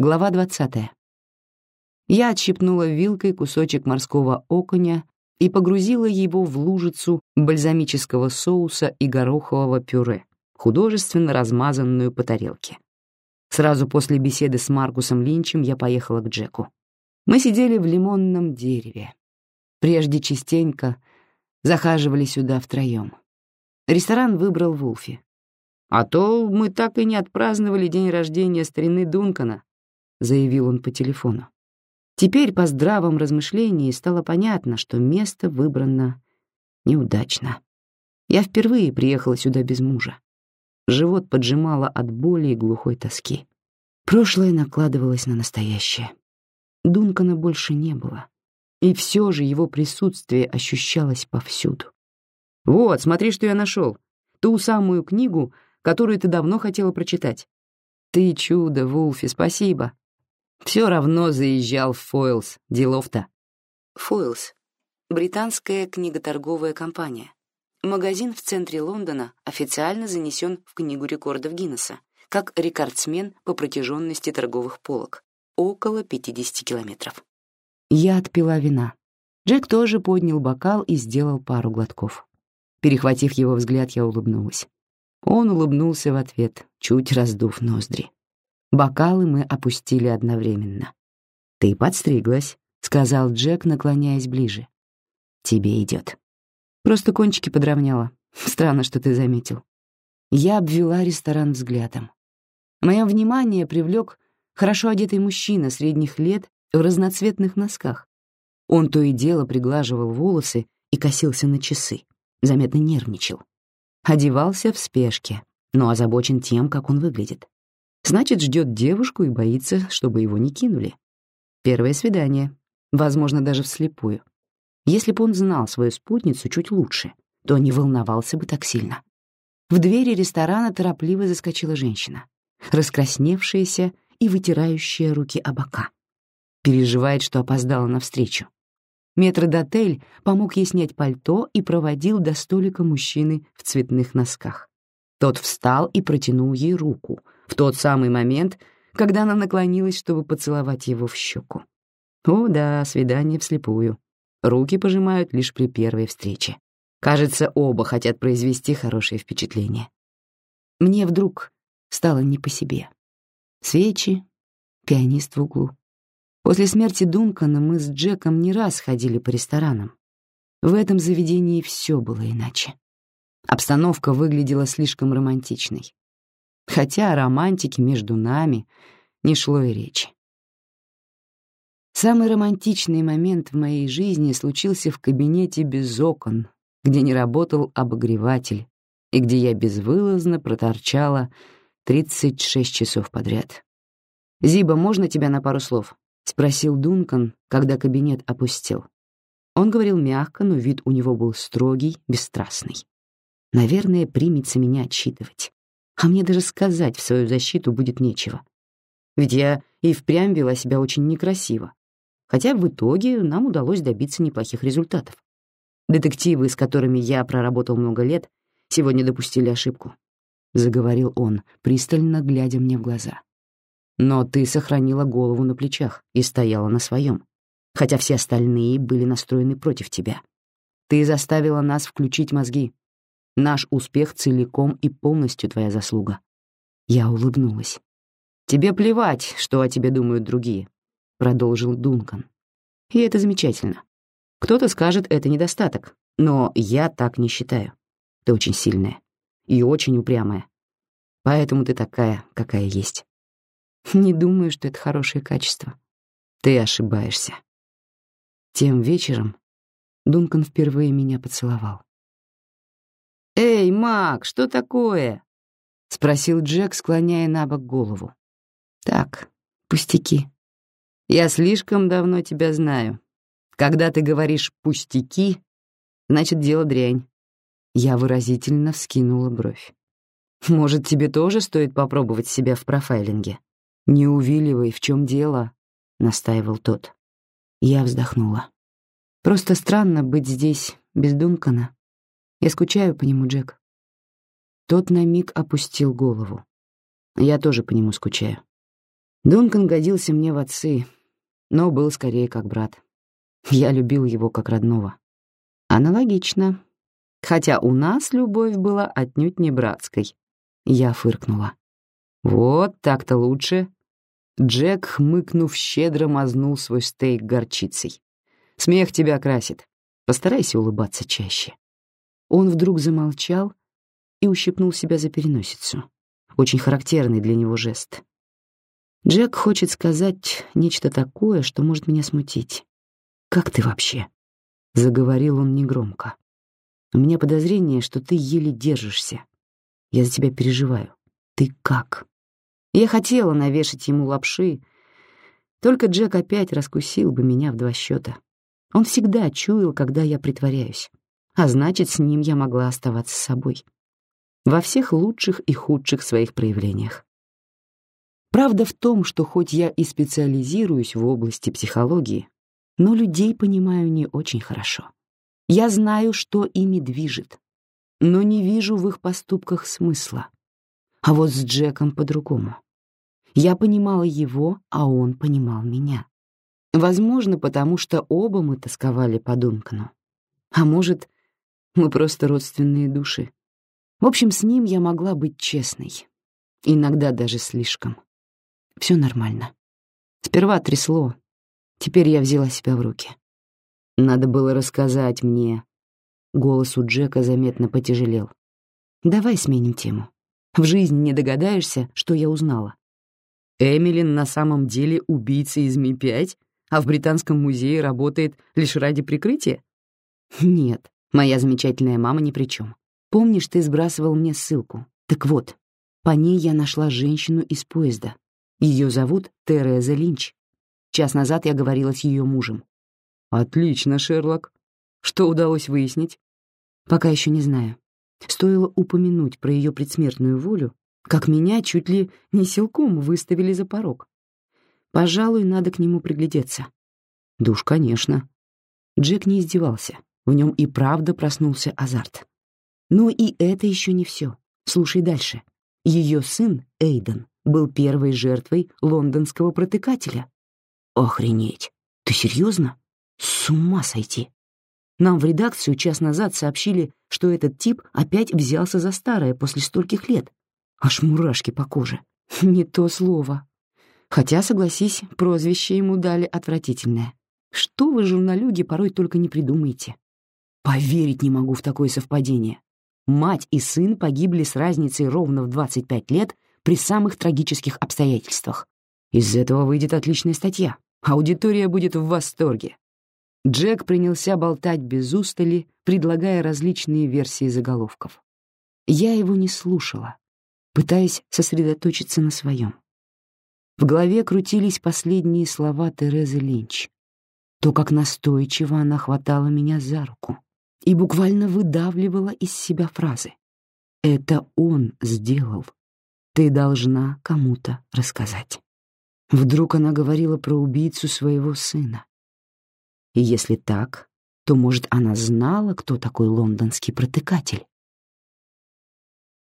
Глава 20. Я отщипнула вилкой кусочек морского окуня и погрузила его в лужицу бальзамического соуса и горохового пюре, художественно размазанную по тарелке. Сразу после беседы с Маркусом Линчем я поехала к Джеку. Мы сидели в лимонном дереве. Прежде частенько захаживали сюда втроем. Ресторан выбрал Вулфи. «А то мы так и не отпраздновали день рождения старины Дункана», — заявил он по телефону. Теперь по здравом размышлении стало понятно, что место выбрано неудачно. Я впервые приехала сюда без мужа. Живот поджимало от боли и глухой тоски. Прошлое накладывалось на настоящее. Дункана больше не было, и все же его присутствие ощущалось повсюду. «Вот, смотри, что я нашел. Ту самую книгу, которую ты давно хотела прочитать». «Ты чудо, Вулфи, спасибо», все равно заезжал в Фойлс, делов-то. Фойлс — британская книготорговая компания. Магазин в центре Лондона официально занесен в Книгу рекордов Гиннесса как рекордсмен по протяженности торговых полок — около 50 километров. Я отпила вина. Джек тоже поднял бокал и сделал пару глотков. Перехватив его взгляд, я улыбнулась. Он улыбнулся в ответ, чуть раздув ноздри. Бокалы мы опустили одновременно. «Ты подстриглась», — сказал Джек, наклоняясь ближе. «Тебе идет. Просто кончики подровняла. Странно, что ты заметил». Я обвела ресторан взглядом. Мое внимание привлек хорошо одетый мужчина средних лет в разноцветных носках. Он то и дело приглаживал волосы и косился на часы, заметно нервничал. Одевался в спешке, но озабочен тем, как он выглядит. Значит, ждет девушку и боится, чтобы его не кинули. Первое свидание, возможно, даже вслепую. Если бы он знал свою спутницу чуть лучше, то не волновался бы так сильно. В двери ресторана торопливо заскочила женщина, раскрасневшаяся и вытирающая руки о бока. Переживает, что опоздала на встречу. Метродотель помог ей снять пальто и проводил до столика мужчины в цветных носках. Тот встал и протянул ей руку, в тот самый момент, когда она наклонилась, чтобы поцеловать его в щеку. О да, свидание вслепую. Руки пожимают лишь при первой встрече. Кажется, оба хотят произвести хорошее впечатление. Мне вдруг стало не по себе. Свечи, пианист в углу. После смерти Дункана мы с Джеком не раз ходили по ресторанам. В этом заведении все было иначе. Обстановка выглядела слишком романтичной хотя о романтике между нами не шло и речи. Самый романтичный момент в моей жизни случился в кабинете без окон, где не работал обогреватель и где я безвылазно проторчала 36 часов подряд. «Зиба, можно тебя на пару слов?» — спросил Дункан, когда кабинет опустел. Он говорил мягко, но вид у него был строгий, бесстрастный. Наверное, примется меня отчитывать а мне даже сказать в свою защиту будет нечего. Ведь я и впрямь вела себя очень некрасиво, хотя в итоге нам удалось добиться неплохих результатов. Детективы, с которыми я проработал много лет, сегодня допустили ошибку, — заговорил он, пристально глядя мне в глаза. Но ты сохранила голову на плечах и стояла на своем, хотя все остальные были настроены против тебя. Ты заставила нас включить мозги, Наш успех целиком и полностью твоя заслуга. Я улыбнулась. Тебе плевать, что о тебе думают другие, продолжил Дункан. И это замечательно. Кто-то скажет, это недостаток, но я так не считаю. Ты очень сильная и очень упрямая. Поэтому ты такая, какая есть. Не думаю, что это хорошее качество. Ты ошибаешься. Тем вечером Дункан впервые меня поцеловал. «Эй, Мак, что такое?» — спросил Джек, склоняя на бок голову. «Так, пустяки. Я слишком давно тебя знаю. Когда ты говоришь «пустяки», значит, дело дрянь». Я выразительно вскинула бровь. «Может, тебе тоже стоит попробовать себя в профайлинге?» «Не увиливай, в чем дело?» — настаивал тот. Я вздохнула. «Просто странно быть здесь без Дункана. Я скучаю по нему, Джек. Тот на миг опустил голову. Я тоже по нему скучаю. Дункан годился мне в отцы, но был скорее как брат. Я любил его как родного. Аналогично. Хотя у нас любовь была отнюдь не братской. Я фыркнула. «Вот так-то лучше». Джек, хмыкнув, щедро мазнул свой стейк горчицей. «Смех тебя красит. Постарайся улыбаться чаще». Он вдруг замолчал и ущипнул себя за переносицу. Очень характерный для него жест. Джек хочет сказать нечто такое, что может меня смутить. «Как ты вообще?» — заговорил он негромко. «У меня подозрение, что ты еле держишься. Я за тебя переживаю. Ты как?» Я хотела навешать ему лапши, только Джек опять раскусил бы меня в два счета. Он всегда чуял, когда я притворяюсь, а значит, с ним я могла оставаться собой. Во всех лучших и худших своих проявлениях. Правда в том, что хоть я и специализируюсь в области психологии, но людей понимаю не очень хорошо. Я знаю, что ими движет, но не вижу в их поступках смысла. А вот с Джеком по-другому. Я понимала его, а он понимал меня. Возможно, потому что оба мы тосковали по Дункану. А может, мы просто родственные души. В общем, с ним я могла быть честной. Иногда даже слишком. Все нормально. Сперва трясло. Теперь я взяла себя в руки. Надо было рассказать мне. Голос у Джека заметно потяжелел. Давай сменим тему. В жизни не догадаешься, что я узнала. Эмилин на самом деле убийца из Ми-5, а в Британском музее работает лишь ради прикрытия? Нет, моя замечательная мама ни при чем. Помнишь, ты сбрасывал мне ссылку? Так вот, по ней я нашла женщину из поезда, ее зовут Тереза Линч. Час назад я говорила с ее мужем. Отлично, Шерлок. Что удалось выяснить? Пока еще не знаю. Стоило упомянуть про ее предсмертную волю, как меня чуть ли не силком выставили за порог. Пожалуй, надо к нему приглядеться. Душ, конечно. Джек не издевался. В нем и правда проснулся азарт. Но и это еще не все. Слушай дальше. Ее сын, Эйден, был первой жертвой лондонского протыкателя. Охренеть! Ты серьезно? С ума сойти! Нам в редакцию час назад сообщили, что этот тип опять взялся за старое после стольких лет. Аж мурашки по коже. Не то слово. Хотя, согласись, прозвище ему дали отвратительное. Что вы, журналюги, порой только не придумаете. Поверить не могу в такое совпадение. Мать и сын погибли с разницей ровно в 25 лет при самых трагических обстоятельствах. Из этого выйдет отличная статья. Аудитория будет в восторге. Джек принялся болтать без устали, предлагая различные версии заголовков. Я его не слушала, пытаясь сосредоточиться на своем. В голове крутились последние слова Терезы Линч. То, как настойчиво она хватала меня за руку и буквально выдавливала из себя фразы. «Это он сделал. Ты должна кому-то рассказать. Вдруг она говорила про убийцу своего сына. И если так, то, может, она знала, кто такой лондонский протыкатель?